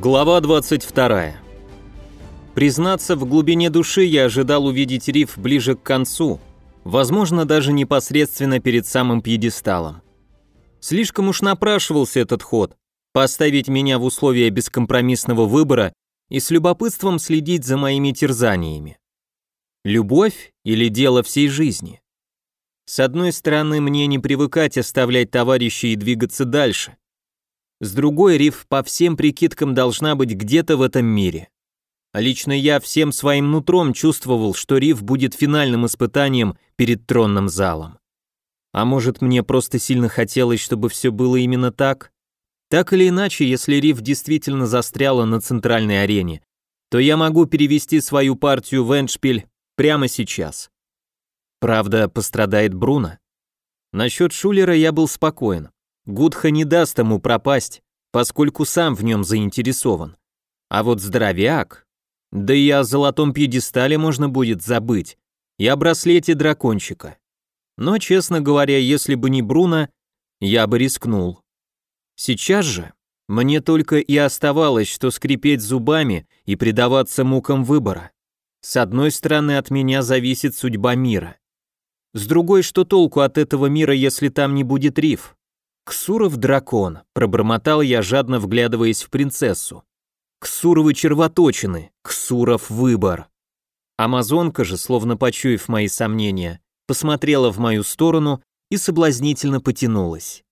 Глава 22. Признаться, в глубине души я ожидал увидеть риф ближе к концу, возможно, даже непосредственно перед самым пьедесталом. Слишком уж напрашивался этот ход, поставить меня в условия бескомпромиссного выбора и с любопытством следить за моими терзаниями. Любовь или дело всей жизни? С одной стороны, мне не привыкать оставлять товарищей и двигаться дальше. С другой, Риф по всем прикидкам должна быть где-то в этом мире. А лично я всем своим нутром чувствовал, что Риф будет финальным испытанием перед тронным залом. А может, мне просто сильно хотелось, чтобы все было именно так? Так или иначе, если Риф действительно застряла на центральной арене, то я могу перевести свою партию в Эндшпиль прямо сейчас. Правда, пострадает Бруно. Насчет Шулера я был спокоен. Гудха не даст ему пропасть, поскольку сам в нем заинтересован. А вот здоровяк... Да и о золотом пьедестале можно будет забыть, и о браслете дракончика. Но, честно говоря, если бы не Бруно, я бы рискнул. Сейчас же мне только и оставалось, что скрипеть зубами и предаваться мукам выбора. С одной стороны, от меня зависит судьба мира. С другой, что толку от этого мира, если там не будет риф? «Ксуров дракон», — пробормотал я, жадно вглядываясь в принцессу. «Ксуровы червоточины, Ксуров выбор». Амазонка же, словно почуяв мои сомнения, посмотрела в мою сторону и соблазнительно потянулась.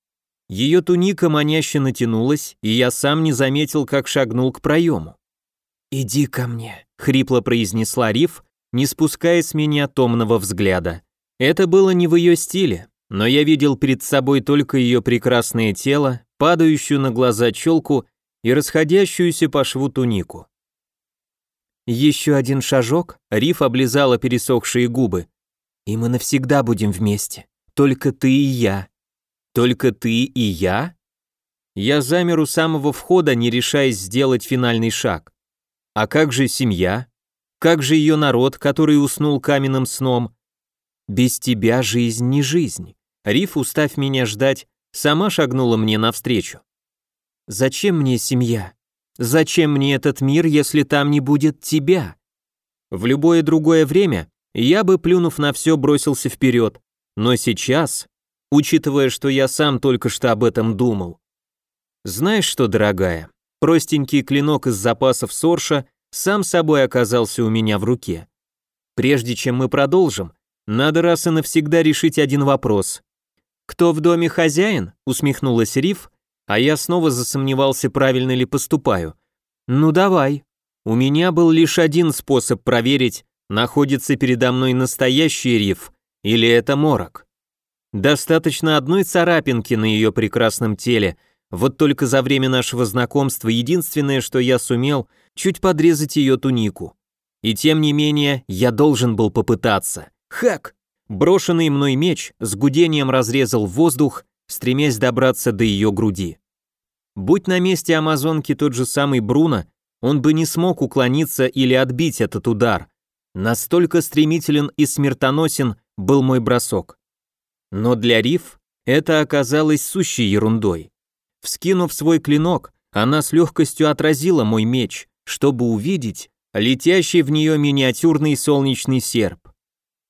Ее туника маняще натянулась, и я сам не заметил, как шагнул к проему. «Иди ко мне», — хрипло произнесла Риф, не спуская с меня томного взгляда. Это было не в ее стиле, но я видел перед собой только ее прекрасное тело, падающую на глаза челку и расходящуюся по шву тунику. Еще один шажок, Риф облизала пересохшие губы. И мы навсегда будем вместе. Только ты и я. Только ты и я? Я замер у самого входа, не решаясь сделать финальный шаг. А как же семья? Как же ее народ, который уснул каменным сном? Без тебя жизнь не жизнь. Риф, устав меня ждать, сама шагнула мне навстречу. «Зачем мне семья? Зачем мне этот мир, если там не будет тебя?» В любое другое время я бы, плюнув на все, бросился вперед, но сейчас, учитывая, что я сам только что об этом думал. Знаешь что, дорогая, простенький клинок из запасов Сорша сам собой оказался у меня в руке. Прежде чем мы продолжим, надо раз и навсегда решить один вопрос. «Кто в доме хозяин?» — усмехнулась Риф, а я снова засомневался, правильно ли поступаю. «Ну давай». У меня был лишь один способ проверить, находится передо мной настоящий Риф или это морок. Достаточно одной царапинки на ее прекрасном теле, вот только за время нашего знакомства единственное, что я сумел, чуть подрезать ее тунику. И тем не менее, я должен был попытаться. Хак! Брошенный мной меч с гудением разрезал воздух, стремясь добраться до ее груди. Будь на месте амазонки тот же самый Бруно, он бы не смог уклониться или отбить этот удар. Настолько стремителен и смертоносен был мой бросок. Но для Риф это оказалось сущей ерундой. Вскинув свой клинок, она с легкостью отразила мой меч, чтобы увидеть летящий в нее миниатюрный солнечный серп.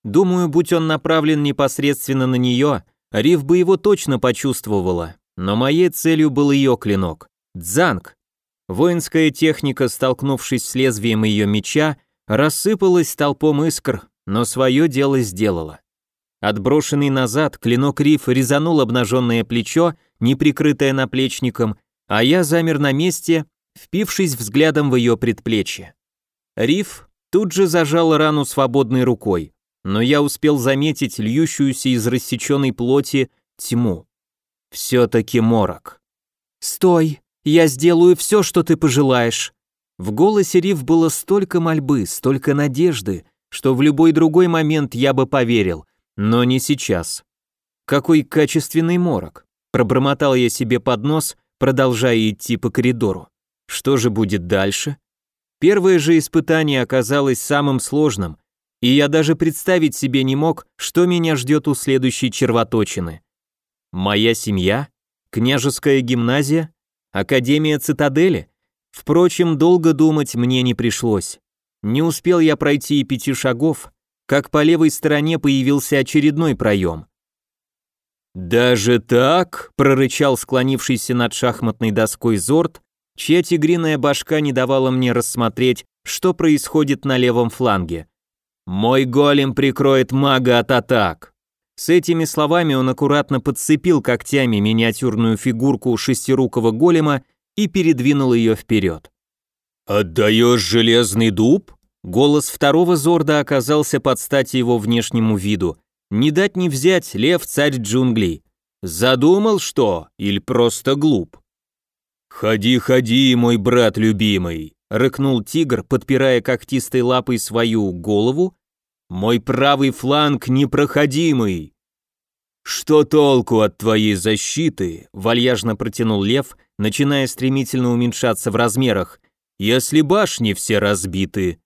Думаю, будь он направлен непосредственно на нее, Рив бы его точно почувствовала, но моей целью был ее клинок. Дзанг. Воинская техника, столкнувшись с лезвием ее меча, рассыпалась толпом искр, но свое дело сделала. Отброшенный назад, клинок Риф резанул обнаженное плечо, не прикрытое наплечником, а я замер на месте, впившись взглядом в ее предплечье. Риф тут же зажал рану свободной рукой но я успел заметить льющуюся из рассеченной плоти тьму. Все-таки морок. «Стой! Я сделаю все, что ты пожелаешь!» В голосе Рив было столько мольбы, столько надежды, что в любой другой момент я бы поверил, но не сейчас. Какой качественный морок. Пробормотал я себе под нос, продолжая идти по коридору. Что же будет дальше? Первое же испытание оказалось самым сложным, и я даже представить себе не мог, что меня ждет у следующей червоточины. Моя семья? Княжеская гимназия? Академия цитадели? Впрочем, долго думать мне не пришлось. Не успел я пройти и пяти шагов, как по левой стороне появился очередной проем. «Даже так?» – прорычал склонившийся над шахматной доской Зорд, чья тигриная башка не давала мне рассмотреть, что происходит на левом фланге. «Мой голем прикроет мага от атак!» С этими словами он аккуратно подцепил когтями миниатюрную фигурку шестирукого голема и передвинул ее вперед. «Отдаешь железный дуб?» Голос второго Зорда оказался под стать его внешнему виду. Не дать не взять лев царь джунглей. Задумал что? Или просто глуп? «Ходи, ходи, мой брат любимый!» Рыкнул тигр, подпирая когтистой лапой свою голову. «Мой правый фланг непроходимый!» «Что толку от твоей защиты?» — вальяжно протянул лев, начиная стремительно уменьшаться в размерах, «если башни все разбиты».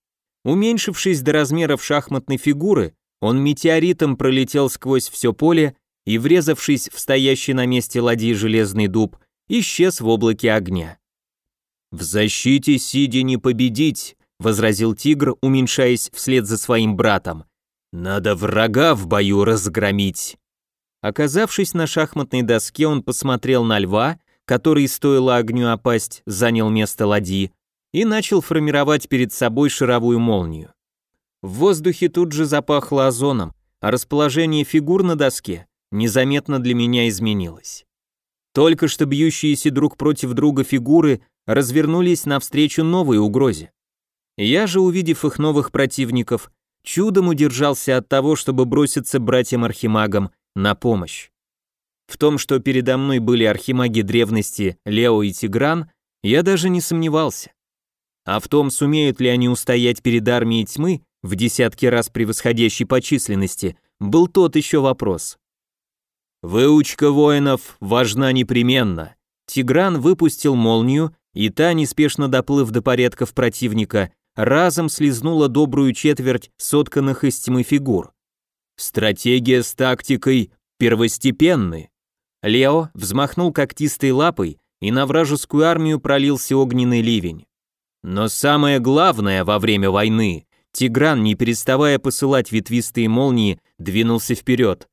Уменьшившись до размеров шахматной фигуры, он метеоритом пролетел сквозь все поле и, врезавшись в стоящий на месте ладьи железный дуб, исчез в облаке огня. «В защите сидя не победить», — возразил тигр, уменьшаясь вслед за своим братом. «Надо врага в бою разгромить». Оказавшись на шахматной доске, он посмотрел на льва, который, стоило огню опасть, занял место ладьи, и начал формировать перед собой шаровую молнию. В воздухе тут же запахло озоном, а расположение фигур на доске незаметно для меня изменилось. Только что бьющиеся друг против друга фигуры развернулись навстречу новой угрозе. Я же, увидев их новых противников, чудом удержался от того, чтобы броситься братьям-архимагам на помощь. В том, что передо мной были архимаги древности Лео и Тигран, я даже не сомневался. А в том, сумеют ли они устоять перед армией тьмы, в десятки раз превосходящей по численности, был тот еще вопрос. Выучка воинов важна непременно. Тигран выпустил молнию, и та, неспешно доплыв до порядков противника, разом слезнула добрую четверть сотканных из тьмы фигур. Стратегия с тактикой первостепенны. Лео взмахнул когтистой лапой, и на вражескую армию пролился огненный ливень. Но самое главное во время войны, Тигран, не переставая посылать ветвистые молнии, двинулся вперед.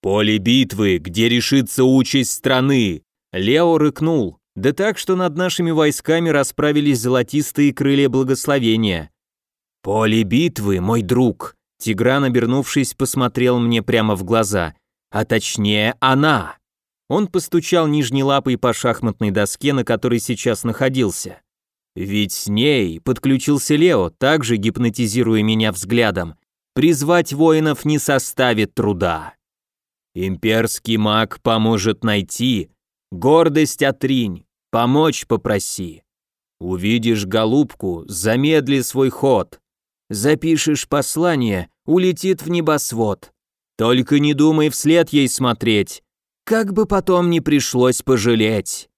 «Поле битвы, где решится участь страны!» Лео рыкнул, да так, что над нашими войсками расправились золотистые крылья благословения. «Поле битвы, мой друг!» Тигран, обернувшись, посмотрел мне прямо в глаза. А точнее, она. Он постучал нижней лапой по шахматной доске, на которой сейчас находился. Ведь с ней подключился Лео, также гипнотизируя меня взглядом. Призвать воинов не составит труда. Имперский маг поможет найти, гордость отринь, помочь попроси. Увидишь голубку, замедли свой ход. Запишешь послание, улетит в небосвод. Только не думай вслед ей смотреть, как бы потом не пришлось пожалеть.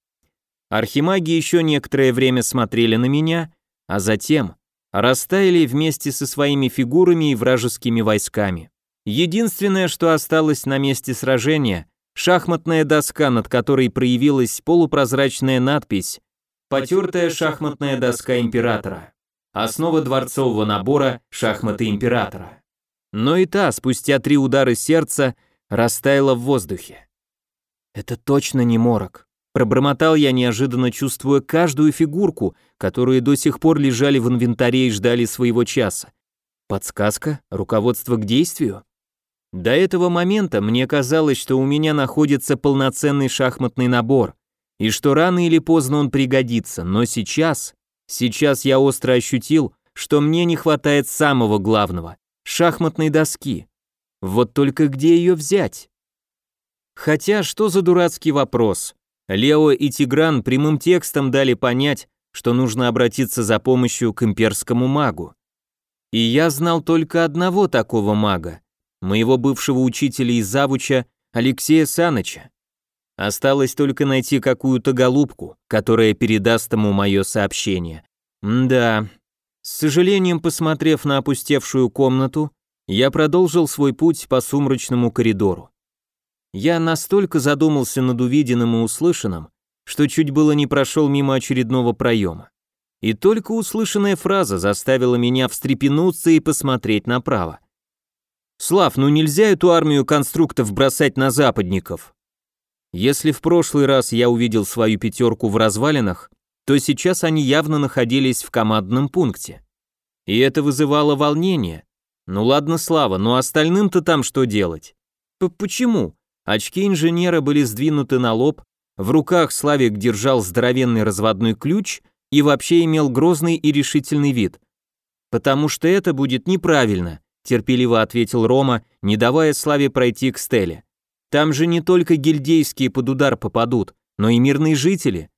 Архимаги еще некоторое время смотрели на меня, а затем растаяли вместе со своими фигурами и вражескими войсками. Единственное, что осталось на месте сражения, шахматная доска, над которой проявилась полупрозрачная надпись «Потертая шахматная доска императора». Основа дворцового набора «Шахматы императора». Но и та, спустя три удара сердца, растаяла в воздухе. «Это точно не морок», Пробормотал я, неожиданно чувствуя каждую фигурку, которые до сих пор лежали в инвентаре и ждали своего часа. Подсказка? Руководство к действию? До этого момента мне казалось, что у меня находится полноценный шахматный набор, и что рано или поздно он пригодится, но сейчас, сейчас я остро ощутил, что мне не хватает самого главного — шахматной доски. Вот только где ее взять? Хотя, что за дурацкий вопрос? Лео и Тигран прямым текстом дали понять, что нужно обратиться за помощью к имперскому магу. И я знал только одного такого мага, моего бывшего учителя из завуча Алексея Саныча. Осталось только найти какую-то голубку, которая передаст ему мое сообщение. М да. С сожалением, посмотрев на опустевшую комнату, я продолжил свой путь по сумрачному коридору. Я настолько задумался над увиденным и услышанным, что чуть было не прошел мимо очередного проема. И только услышанная фраза заставила меня встрепенуться и посмотреть направо. «Слав, ну нельзя эту армию конструктов бросать на западников. Если в прошлый раз я увидел свою пятерку в развалинах, то сейчас они явно находились в командном пункте. И это вызывало волнение. Ну ладно, Слава, но остальным-то там что делать? П Почему? Очки инженера были сдвинуты на лоб, в руках Славик держал здоровенный разводной ключ и вообще имел грозный и решительный вид. «Потому что это будет неправильно», – терпеливо ответил Рома, не давая Славе пройти к Стеле. «Там же не только гильдейские под удар попадут, но и мирные жители,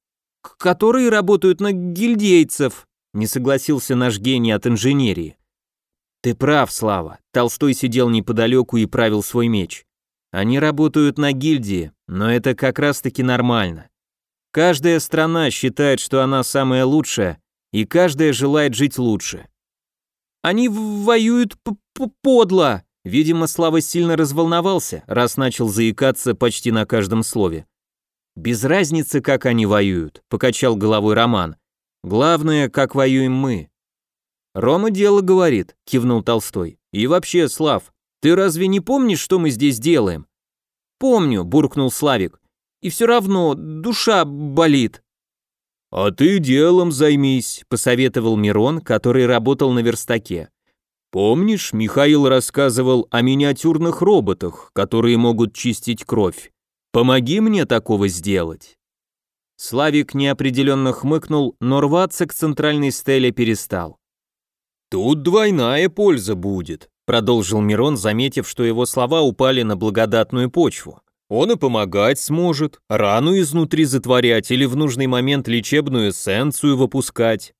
которые работают на гильдейцев», – не согласился наш гений от инженерии. «Ты прав, Слава», – Толстой сидел неподалеку и правил свой меч. «Они работают на гильдии, но это как раз-таки нормально. Каждая страна считает, что она самая лучшая, и каждая желает жить лучше. Они воюют подло. Видимо, Слава сильно разволновался, раз начал заикаться почти на каждом слове. Без разницы, как они воюют, покачал головой Роман. Главное, как воюем мы. Рома дело говорит, кивнул Толстой. И вообще, Слав, ты разве не помнишь, что мы здесь делаем? Помню, буркнул Славик и все равно душа болит». «А ты делом займись», — посоветовал Мирон, который работал на верстаке. «Помнишь, Михаил рассказывал о миниатюрных роботах, которые могут чистить кровь? Помоги мне такого сделать». Славик неопределенно хмыкнул, но рваться к центральной стеле перестал. «Тут двойная польза будет», — продолжил Мирон, заметив, что его слова упали на благодатную почву. Он и помогать сможет, рану изнутри затворять или в нужный момент лечебную эссенцию выпускать.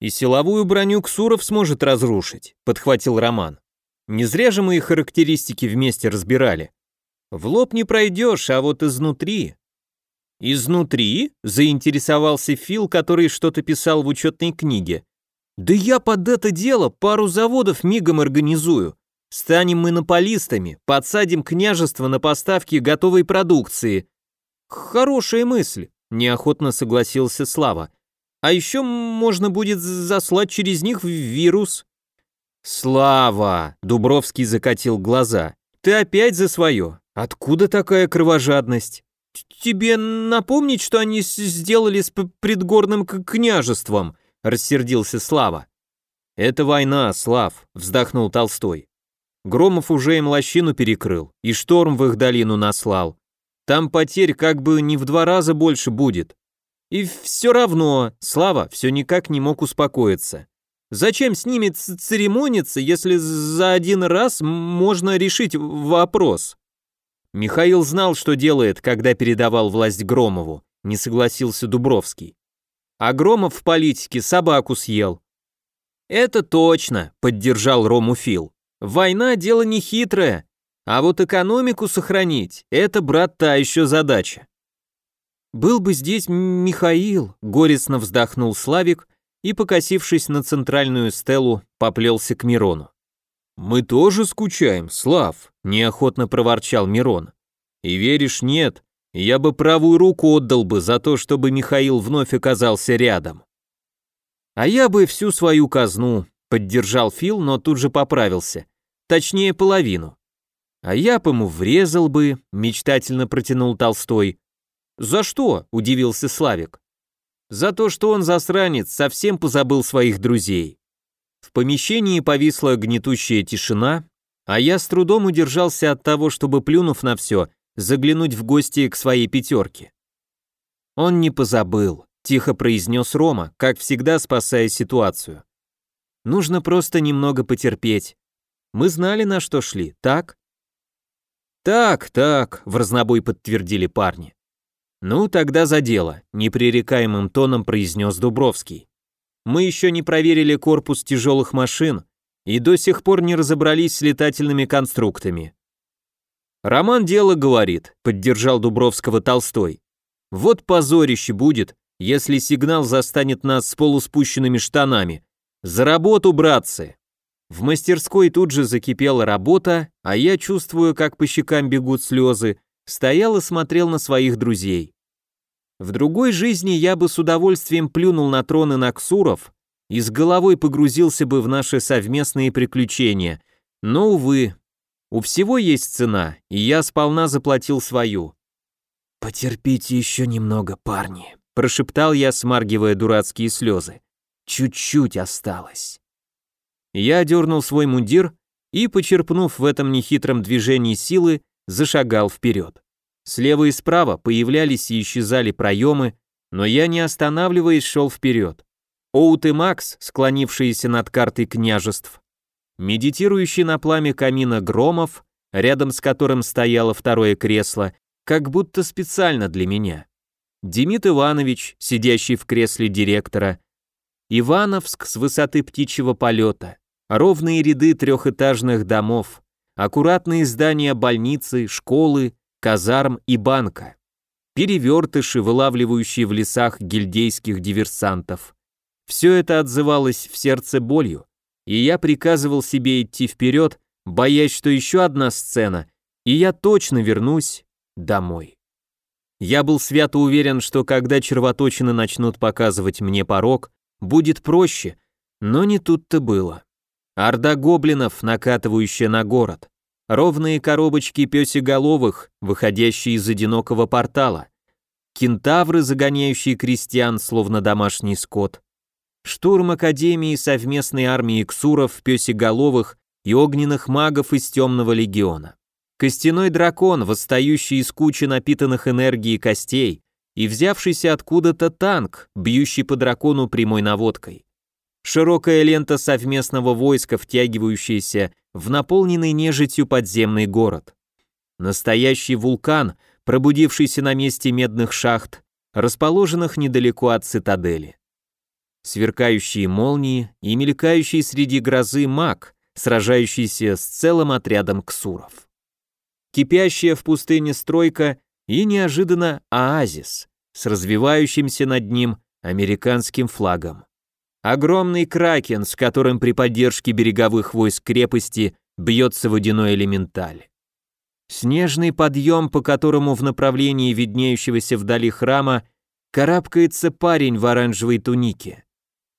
И силовую броню Ксуров сможет разрушить, подхватил Роман. Не зря же мы их характеристики вместе разбирали. В лоб не пройдешь, а вот изнутри. Изнутри? Заинтересовался Фил, который что-то писал в учетной книге. Да я под это дело пару заводов мигом организую. Станем монополистами, подсадим княжество на поставки готовой продукции. Хорошая мысль, неохотно согласился Слава. А еще можно будет заслать через них вирус. Слава, Дубровский закатил глаза. Ты опять за свое. Откуда такая кровожадность? Тебе напомнить, что они сделали с предгорным княжеством? рассердился Слава. Это война, Слав, вздохнул Толстой. Громов уже им лощину перекрыл, и шторм в их долину наслал. Там потерь как бы не в два раза больше будет. И все равно Слава все никак не мог успокоиться. Зачем с ними церемониться, если за один раз можно решить вопрос? Михаил знал, что делает, когда передавал власть Громову, не согласился Дубровский. А Громов в политике собаку съел. Это точно, поддержал Рому Фил. Война – дело не хитрое, а вот экономику сохранить – это, брат, та еще задача. «Был бы здесь Михаил», – горестно вздохнул Славик и, покосившись на центральную стелу, поплелся к Мирону. «Мы тоже скучаем, Слав», – неохотно проворчал Мирон. «И веришь, нет, я бы правую руку отдал бы за то, чтобы Михаил вновь оказался рядом». «А я бы всю свою казну», Поддержал Фил, но тут же поправился. Точнее, половину. А я бы ему врезал бы, мечтательно протянул Толстой. За что? Удивился Славик. За то, что он засранец, совсем позабыл своих друзей. В помещении повисла гнетущая тишина, а я с трудом удержался от того, чтобы, плюнув на все, заглянуть в гости к своей пятерке. Он не позабыл, тихо произнес Рома, как всегда спасая ситуацию. Нужно просто немного потерпеть. Мы знали, на что шли, так? Так, так, в разнобой подтвердили парни. Ну, тогда за дело, непререкаемым тоном произнес Дубровский. Мы еще не проверили корпус тяжелых машин и до сих пор не разобрались с летательными конструктами. Роман дело говорит, поддержал Дубровского Толстой. Вот позорище будет, если сигнал застанет нас с полуспущенными штанами, за работу, братцы! В мастерской тут же закипела работа, а я, чувствую, как по щекам бегут слезы, стоял и смотрел на своих друзей. В другой жизни я бы с удовольствием плюнул на троны Наксуров и с головой погрузился бы в наши совместные приключения, но, увы, у всего есть цена, и я сполна заплатил свою. «Потерпите еще немного, парни», — прошептал я, смаргивая дурацкие слезы. «Чуть-чуть осталось». Я дернул свой мундир и, почерпнув в этом нехитром движении силы, зашагал вперед. Слева и справа появлялись и исчезали проемы, но я, не останавливаясь, шел вперед. Оут и Макс, склонившиеся над картой княжеств, медитирующий на пламя камина Громов, рядом с которым стояло второе кресло, как будто специально для меня. Демид Иванович, сидящий в кресле директора, Ивановск с высоты птичьего полета, ровные ряды трехэтажных домов, аккуратные здания больницы, школы, казарм и банка, перевертыши, вылавливающие в лесах гильдейских диверсантов. Все это отзывалось в сердце болью, и я приказывал себе идти вперед, боясь, что еще одна сцена, и я точно вернусь домой. Я был свято уверен, что когда червоточины начнут показывать мне порог, будет проще, но не тут-то было. Орда гоблинов, накатывающая на город. Ровные коробочки пёсеголовых, выходящие из одинокого портала, кентавры, загоняющие крестьян, словно домашний скот, штурм Академии совместной армии ксуров, пёсеголовых и огненных магов из Темного легиона, костяной дракон, восстающий из кучи напитанных энергией костей, и взявшийся откуда-то танк, бьющий по дракону прямой наводкой. Широкая лента совместного войска, втягивающаяся в наполненный нежитью подземный город. Настоящий вулкан, пробудившийся на месте медных шахт, расположенных недалеко от цитадели. Сверкающие молнии и мелькающий среди грозы маг, сражающийся с целым отрядом ксуров. Кипящая в пустыне стройка и неожиданно оазис с развивающимся над ним американским флагом. Огромный кракен, с которым при поддержке береговых войск крепости бьется водяной элементаль. Снежный подъем, по которому в направлении виднеющегося вдали храма карабкается парень в оранжевой тунике.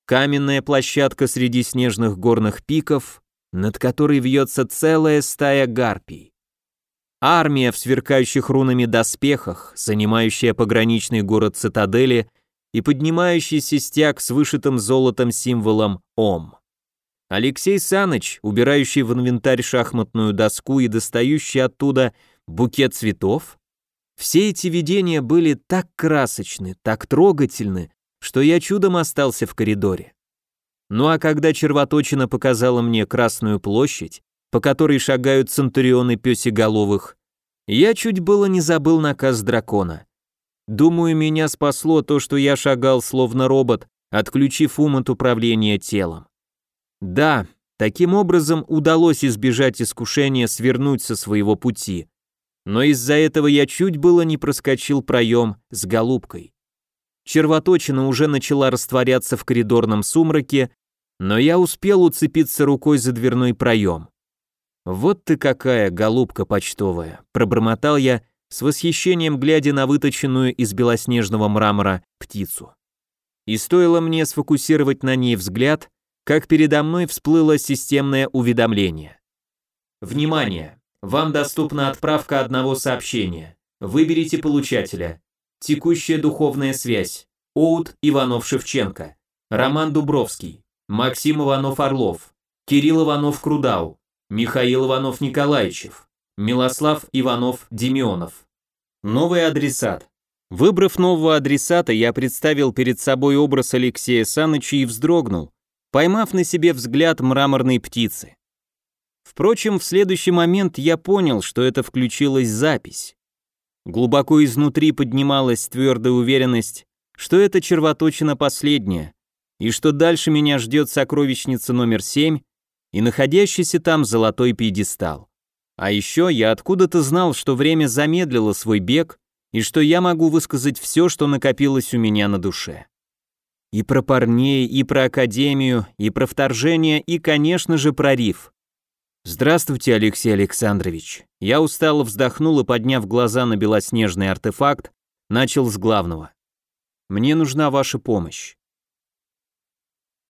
Каменная площадка среди снежных горных пиков, над которой вьется целая стая гарпий. Армия в сверкающих рунами доспехах, занимающая пограничный город цитадели и поднимающийся стяг с вышитым золотом символом ОМ. Алексей Саныч, убирающий в инвентарь шахматную доску и достающий оттуда букет цветов. Все эти видения были так красочны, так трогательны, что я чудом остался в коридоре. Ну а когда червоточина показала мне Красную площадь, по которой шагают центурионы пёсеголовых, я чуть было не забыл наказ дракона. Думаю, меня спасло то, что я шагал словно робот, отключив ум от управления телом. Да, таким образом удалось избежать искушения свернуть со своего пути. Но из-за этого я чуть было не проскочил проем с голубкой. Червоточина уже начала растворяться в коридорном сумраке, но я успел уцепиться рукой за дверной проем. «Вот ты какая, голубка почтовая!» – пробормотал я, с восхищением глядя на выточенную из белоснежного мрамора птицу. И стоило мне сфокусировать на ней взгляд, как передо мной всплыло системное уведомление. Внимание! Вам доступна отправка одного сообщения. Выберите получателя. Текущая духовная связь. Оут Иванов-Шевченко. Роман Дубровский. Максим Иванов-Орлов. Кирилл Иванов-Крудау. Михаил Иванов-Николаевичев. Милослав Иванов-Демионов. Новый адресат. Выбрав нового адресата, я представил перед собой образ Алексея Саныча и вздрогнул, поймав на себе взгляд мраморной птицы. Впрочем, в следующий момент я понял, что это включилась запись. Глубоко изнутри поднималась твердая уверенность, что это червоточина последняя, и что дальше меня ждет сокровищница номер семь и находящийся там золотой пьедестал. А еще я откуда-то знал, что время замедлило свой бег и что я могу высказать все, что накопилось у меня на душе. И про парней, и про академию, и про вторжение, и, конечно же, про риф. Здравствуйте, Алексей Александрович. Я устало вздохнул и, подняв глаза на белоснежный артефакт, начал с главного. Мне нужна ваша помощь.